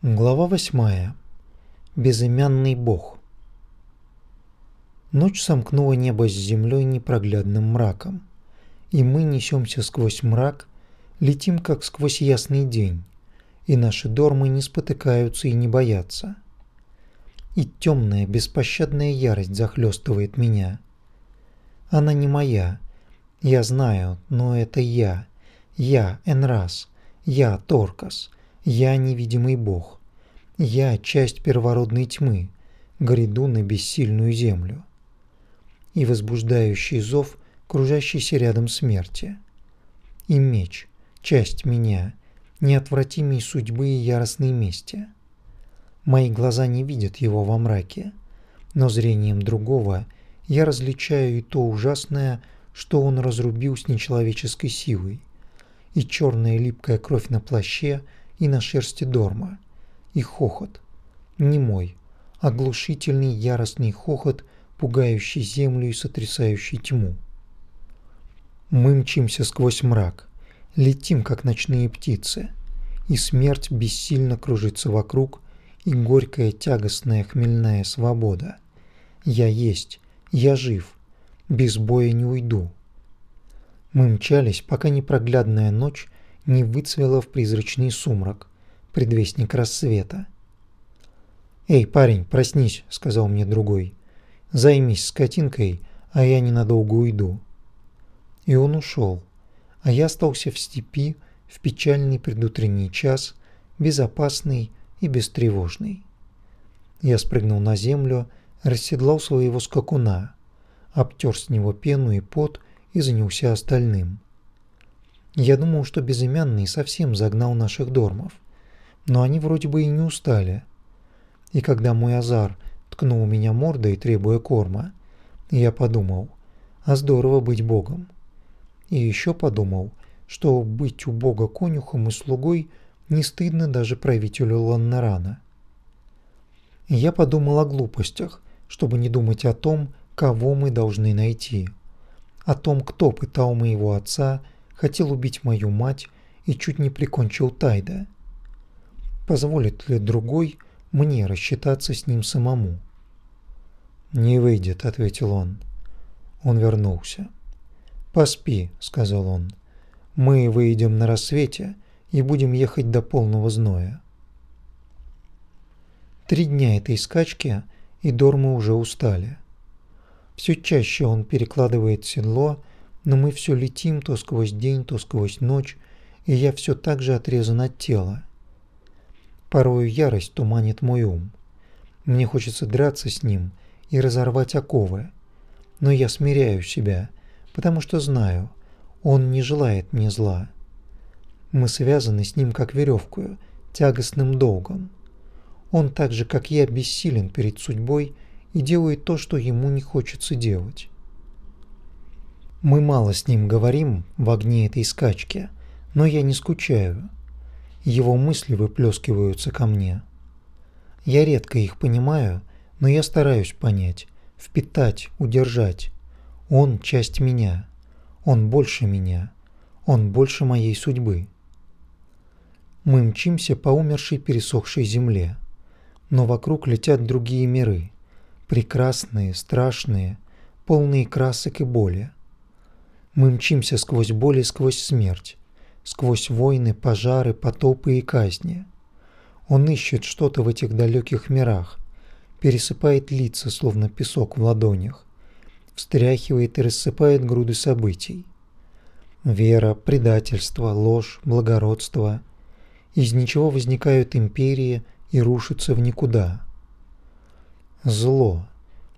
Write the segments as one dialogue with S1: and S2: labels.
S1: Глава восьмая. Безымянный бог. Ночь сомкнула небо с землей непроглядным мраком, и мы несемся сквозь мрак, летим как сквозь ясный день, и наши дормы не спотыкаются и не боятся. И темная беспощадная ярость захлестывает меня. Она не моя, я знаю, но это я, я Энрас, я Торкас, я невидимый бог. Я часть первородной тьмы, гряду на бессильную землю. И возбуждающий зов, кружащийся рядом смерти. И меч, часть меня, неотвратимей судьбы и яростной мести. Мои глаза не видят его во мраке, но зрением другого я различаю и то ужасное, что он разрубил с нечеловеческой силой, и черная липкая кровь на плаще – и на шерсти Дорма. И хохот. Не мой. Оглушительный яростный хохот, пугающий землю и сотрясающий тьму. Мы мчимся сквозь мрак, летим, как ночные птицы, и смерть бессильно кружится вокруг, и горькая тягостная хмельная свобода. Я есть, я жив, без боя не уйду. Мы мчались, пока непроглядная ночь не выцвела в призрачный сумрак, предвестник рассвета. «Эй, парень, проснись», — сказал мне другой. «Займись скотинкой, а я ненадолго уйду». И он ушел, а я остался в степи в печальный предутренний час, безопасный и бестревожный. Я спрыгнул на землю, расседлал своего скакуна, обтер с него пену и пот и занялся остальным. Я думал, что безымянный совсем загнал наших дормов, но они вроде бы и не устали. И когда мой азар ткнул меня мордой, требуя корма, я подумал, а здорово быть богом. И еще подумал, что быть у бога конюхом и слугой не стыдно даже правителю Ланнарана. Я подумал о глупостях, чтобы не думать о том, кого мы должны найти, о том, кто пытал моего отца хотел убить мою мать и чуть не прикончил Тайда. Позволит ли другой мне рассчитаться с ним самому? «Не выйдет», — ответил он. Он вернулся. «Поспи», — сказал он. «Мы выйдем на рассвете и будем ехать до полного зноя». Три дня этой скачки, и Дормы уже устали. Все чаще он перекладывает седло но мы все летим то сквозь день, то сквозь ночь, и я все так же отрезан от тела. Порою ярость туманит мой ум. Мне хочется драться с ним и разорвать оковы, но я смиряю себя, потому что знаю, он не желает мне зла. Мы связаны с ним как веревкою, тягостным долгом. Он так же, как я, бессилен перед судьбой и делает то, что ему не хочется делать. Мы мало с ним говорим в огне этой скачки, но я не скучаю. Его мысли выплескиваются ко мне. Я редко их понимаю, но я стараюсь понять, впитать, удержать. Он часть меня. Он больше меня. Он больше моей судьбы. Мы мчимся по умершей пересохшей земле, но вокруг летят другие миры, прекрасные, страшные, полные красок и боли. Мы мчимся сквозь боль и сквозь смерть, сквозь войны, пожары, потопы и казни. Он ищет что-то в этих далеких мирах, пересыпает лица, словно песок в ладонях, встряхивает и рассыпает груды событий. Вера, предательство, ложь, благородство. Из ничего возникают империи и рушатся в никуда. Зло,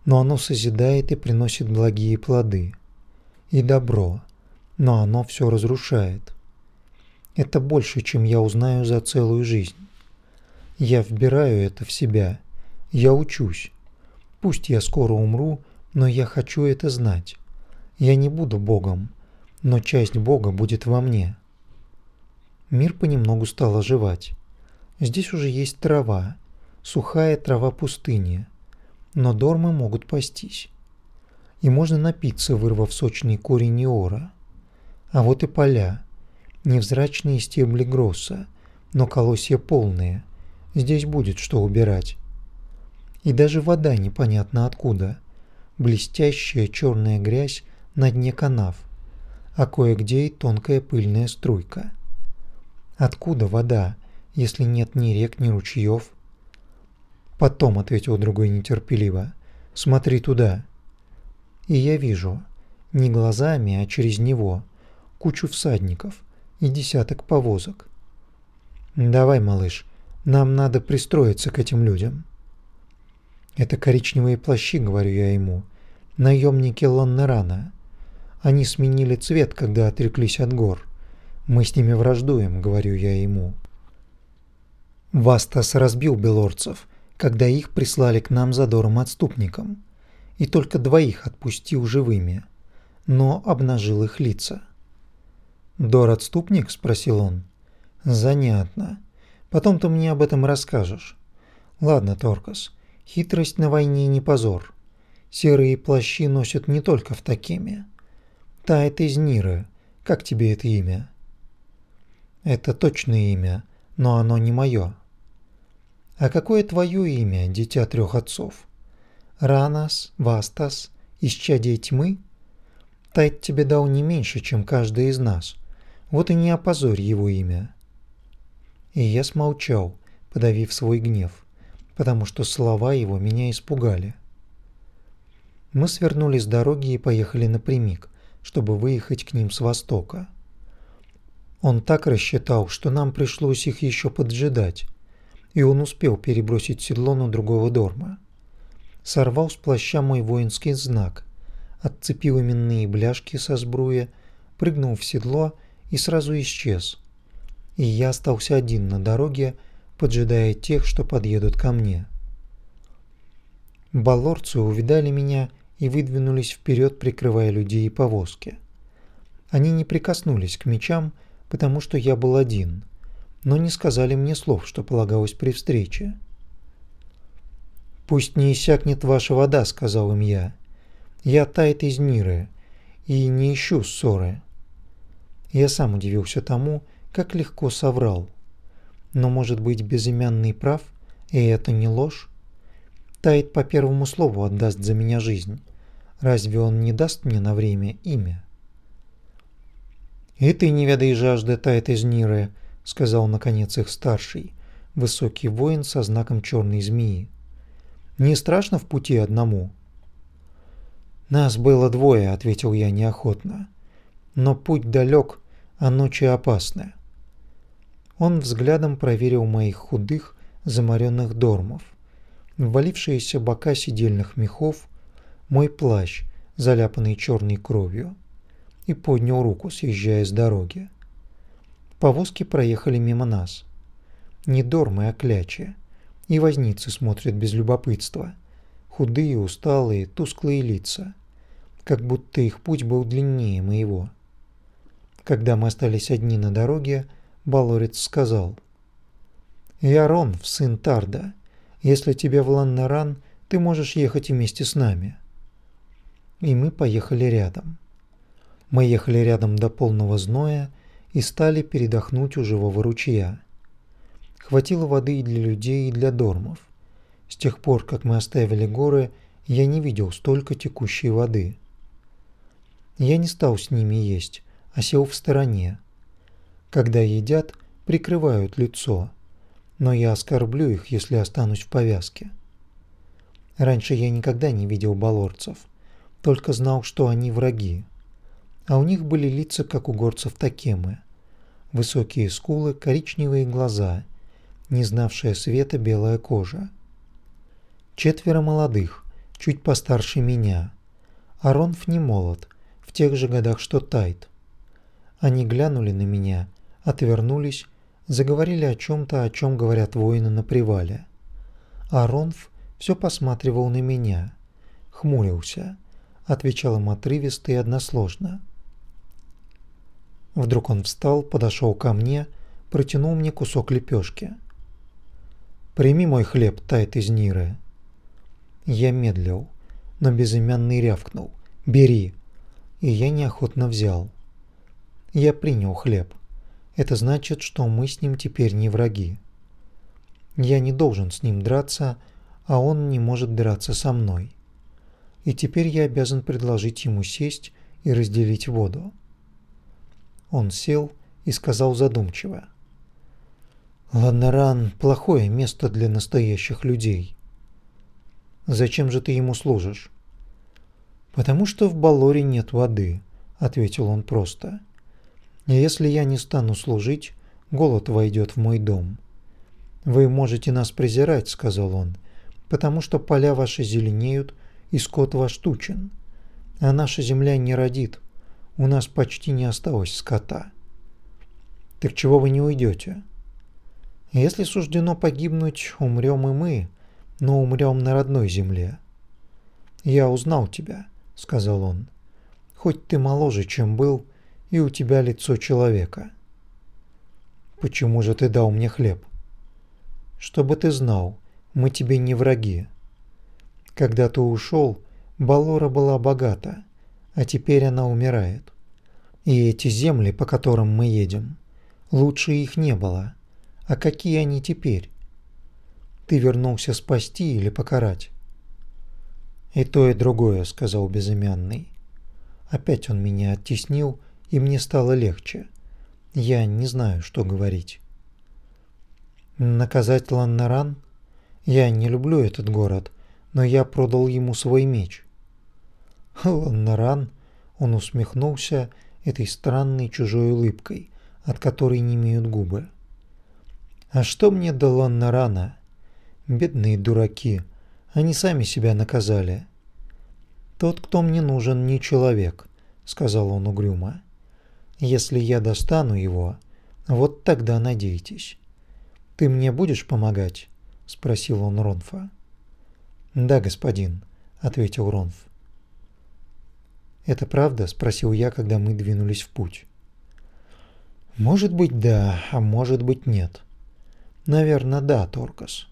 S1: но оно созидает и приносит благие плоды и добро, но оно все разрушает. Это больше, чем я узнаю за целую жизнь. Я вбираю это в себя, я учусь. Пусть я скоро умру, но я хочу это знать. Я не буду Богом, но часть Бога будет во мне. Мир понемногу стал оживать. Здесь уже есть трава, сухая трава пустыни, но дормы могут пастись и можно напиться, вырвав сочный корень неора. А вот и поля, невзрачные стебли гросса, но колосья полные, здесь будет что убирать. И даже вода непонятно откуда. Блестящая черная грязь на дне канав, а кое-где и тонкая пыльная струйка. Откуда вода, если нет ни рек, ни ручьев? Потом, ответил другой нетерпеливо, смотри туда. И я вижу, не глазами, а через него, кучу всадников и десяток повозок. Давай, малыш, нам надо пристроиться к этим людям. Это коричневые плащи, говорю я ему, наемники Лоннерана. Они сменили цвет, когда отреклись от гор. Мы с ними враждуем, говорю я ему. Вастас разбил белорцев, когда их прислали к нам задором отступникам, и только двоих отпустил живыми, но обнажил их лица. «Дор отступник?» – спросил он. «Занятно. Потом ты мне об этом расскажешь. Ладно, Торкас, хитрость на войне не позор. Серые плащи носят не только в Такеме. Тает из Ниры. Как тебе это имя?» Это точное имя, но оно не мое. А какое твое имя, дитя трех отцов? Ранас, Вастас, исчадие тьмы? Тайт тебе дал не меньше, чем каждый из нас. Вот и не опозорь его имя. И я смолчал, подавив свой гнев, потому что слова его меня испугали. Мы свернули с дороги и поехали напрямик, чтобы выехать к ним с востока. Он так рассчитал, что нам пришлось их еще поджидать, и он успел перебросить седло на другого дорма. Сорвал с плаща мой воинский знак, отцепил именные бляшки со сбруя, прыгнул в седло и сразу исчез. И я остался один на дороге, поджидая тех, что подъедут ко мне. Балорцы увидали меня и выдвинулись вперед, прикрывая людей и повозки. Они не прикоснулись к мечам, потому что я был один, но не сказали мне слов, что полагалось при встрече. «Пусть не иссякнет ваша вода», — сказал им я. «Я тает из Ниры и не ищу ссоры». Я сам удивился тому, как легко соврал. Но, может быть, безымянный прав, и это не ложь? Тает по первому слову отдаст за меня жизнь. Разве он не даст мне на время имя? «И ты не ведай жажды, Тайт из Ниры», — сказал наконец их старший, высокий воин со знаком черной змеи. «Не страшно в пути одному?» «Нас было двое», — ответил я неохотно. «Но путь далек, а ночи опасны». Он взглядом проверил моих худых, заморенных дормов, ввалившиеся бока сидельных мехов, мой плащ, заляпанный черной кровью и поднял руку, съезжая с дороги. Повозки проехали мимо нас. Не дормы, а клячи. И возницы смотрят без любопытства. Худые, усталые, тусклые лица. Как будто их путь был длиннее моего. Когда мы остались одни на дороге, Балорец сказал. «Я в сын Тарда. Если тебе в Ланнаран, ты можешь ехать вместе с нами». И мы поехали рядом. Мы ехали рядом до полного зноя и стали передохнуть у живого ручья. Хватило воды и для людей, и для дормов. С тех пор, как мы оставили горы, я не видел столько текущей воды. Я не стал с ними есть, а сел в стороне. Когда едят, прикрывают лицо, но я оскорблю их, если останусь в повязке. Раньше я никогда не видел балорцев, только знал, что они враги а у них были лица, как у горцев Такемы. Высокие скулы, коричневые глаза, не знавшая света белая кожа. Четверо молодых, чуть постарше меня. Аронф не молод, в тех же годах, что Тайт. Они глянули на меня, отвернулись, заговорили о чем-то, о чем говорят воины на привале. Аронф все посматривал на меня, хмурился, отвечал им отрывисто и односложно. Вдруг он встал, подошел ко мне, протянул мне кусок лепешки. «Прими мой хлеб, тает из Ниры». Я медлил, но безымянный рявкнул. «Бери!» И я неохотно взял. Я принял хлеб. Это значит, что мы с ним теперь не враги. Я не должен с ним драться, а он не может драться со мной. И теперь я обязан предложить ему сесть и разделить воду. Он сел и сказал задумчиво. «Ланнаран – плохое место для настоящих людей. Зачем же ты ему служишь?» «Потому что в Балоре нет воды», – ответил он просто. «И если я не стану служить, голод войдет в мой дом». «Вы можете нас презирать», – сказал он, – «потому что поля ваши зеленеют, и скот ваш тучен. А наша земля не родит, у нас почти не осталось скота». «Так чего вы не уйдете?» Если суждено погибнуть, умрем и мы, но умрем на родной земле. Я узнал тебя, сказал он. Хоть ты моложе, чем был, и у тебя лицо человека. Почему же ты дал мне хлеб? Чтобы ты знал, мы тебе не враги. Когда ты ушел, Балора была богата, а теперь она умирает. И эти земли, по которым мы едем, лучше их не было. А какие они теперь? Ты вернулся спасти или покарать? И то, и другое, сказал безымянный. Опять он меня оттеснил, и мне стало легче. Я не знаю, что говорить. Наказать Ланнаран? Я не люблю этот город, но я продал ему свой меч. Ланнаран, он усмехнулся этой странной чужой улыбкой, от которой не имеют губы. А что мне до Ланнарана? Бедные дураки, они сами себя наказали. Тот, кто мне нужен, не человек, сказал он угрюмо. Если я достану его, вот тогда надейтесь. Ты мне будешь помогать? спросил он Ронфа. Да, господин, ответил Ронф. Это правда? спросил я, когда мы двинулись в путь. Может быть, да, а может быть, нет. Наверное, да, Торкас.